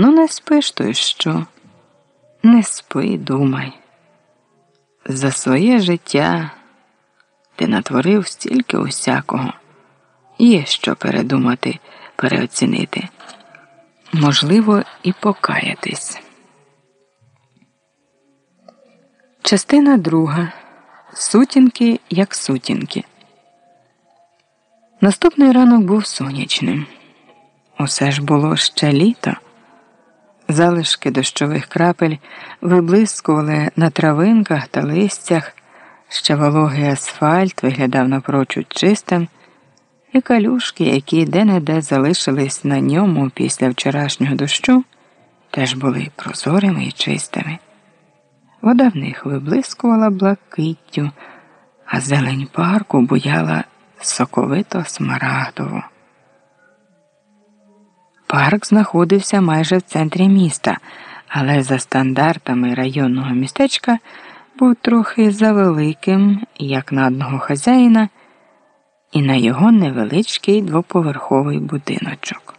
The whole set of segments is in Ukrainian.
Ну, не спиш то й що? Не спи, думай. За своє життя ти натворив стільки усякого. Є що передумати, переоцінити. Можливо, і покаятись. Частина друга. Сутінки як сутінки. Наступний ранок був сонячним. Усе ж було ще літо. Залишки дощових крапель виблискували на травинках та листях, ще вологий асфальт виглядав напрочуд чистим, і калюшки, які де-не-де залишились на ньому після вчорашнього дощу, теж були прозорими і чистими. Вода в них виблискувала блакиттю, а зелень парку буяла соковито смарагдово. Парк знаходився майже в ценрі міста, але за стандартами районного містечка був трохи завеликим, як на одного хазяїна, і на його невеличкий двоповерховий будиночок.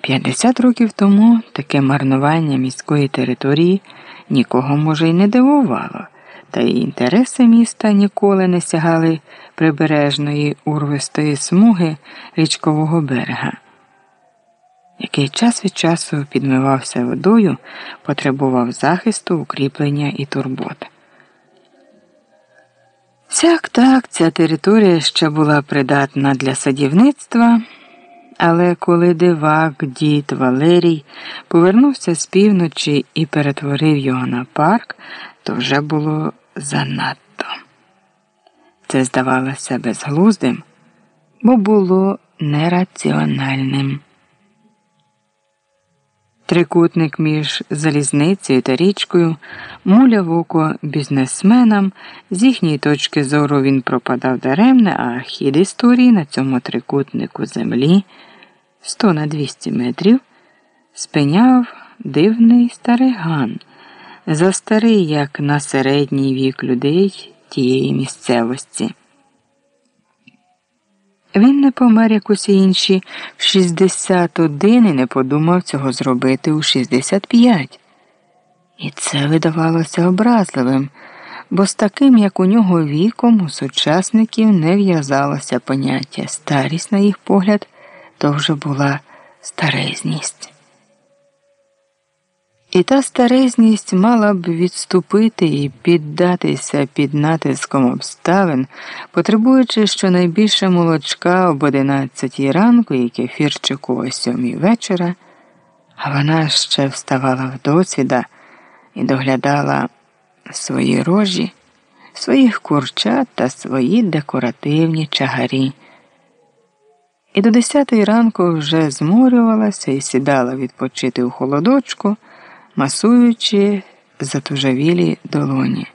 50 років тому таке марнування міської території нікого може й не дивувало, та й інтереси міста ніколи не сягали прибережної урвистої смуги річкового берега, який час від часу підмивався водою, потребував захисту, укріплення і турбот. Сяк так, ця територія ще була придатна для садівництва. Але коли дивак, дід Валерій повернувся з півночі і перетворив його на парк, то вже було занадто. Це здавалося безглуздим, бо було нераціональним. Трикутник між залізницею та річкою муляв око бізнесменам, з їхньої точки зору він пропадав даремне, а хід історії на цьому трикутнику землі 100 на 200 метрів спиняв дивний старий ган, застарий, як на середній вік людей тієї місцевості. Він не помер, як усі інші, в 61 і не подумав цього зробити у 65. І це видавалося образливим, бо з таким, як у нього віком, у сучасників не в'язалося поняття старість, на їх погляд, то вже була старезність. І та старезність мала б відступити і піддатися під натиском обставин, потребуючи щонайбільше молочка об одинадцятій ранку і кефірчику о сьомій вечора, а вона ще вставала в досвіда і доглядала свої рожі, своїх курчат та свої декоративні чагарі. І до десятої ранку вже зморювалася і сідала відпочити у холодочку масуючи затужавілі долоні.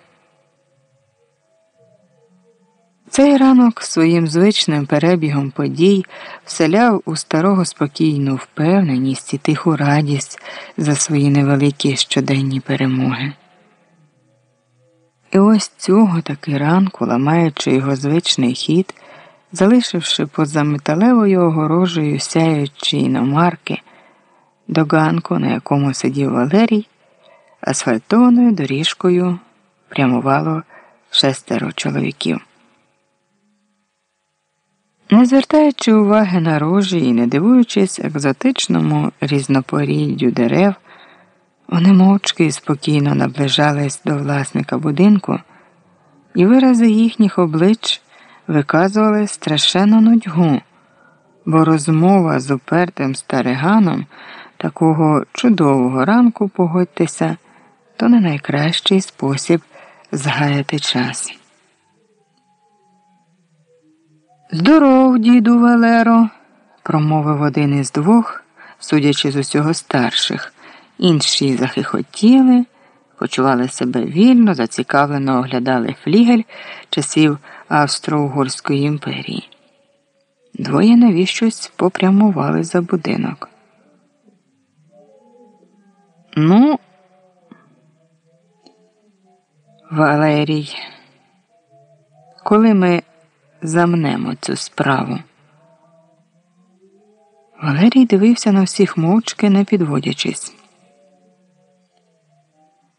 Цей ранок своїм звичним перебігом подій вселяв у старого спокійну впевненість і тиху радість за свої невеликі щоденні перемоги. І ось цього таки ранку, ламаючи його звичний хід, залишивши поза металевою огорожею сяючі іномарки, до ганку, на якому сидів Валерій, асфальтованою доріжкою прямувало шестеро чоловіків. Не звертаючи уваги на рожі і не дивуючись екзотичному різнопоріддю дерев, вони мовчки і спокійно наближались до власника будинку, і вирази їхніх облич виказували страшенну нудьгу, бо розмова з упертим стариганом такого чудового ранку погодьтеся, то не найкращий спосіб згаяти час. Здоров, діду Валеро, промовив один із двох, судячи з усього старших. Інші захихотіли, почували себе вільно, зацікавлено оглядали флігель часів Австро-Угорської імперії. Двоє навіщось попрямували за будинок. Ну, Валерій, коли ми замнемо цю справу? Валерій дивився на всіх мовчки, не підводячись.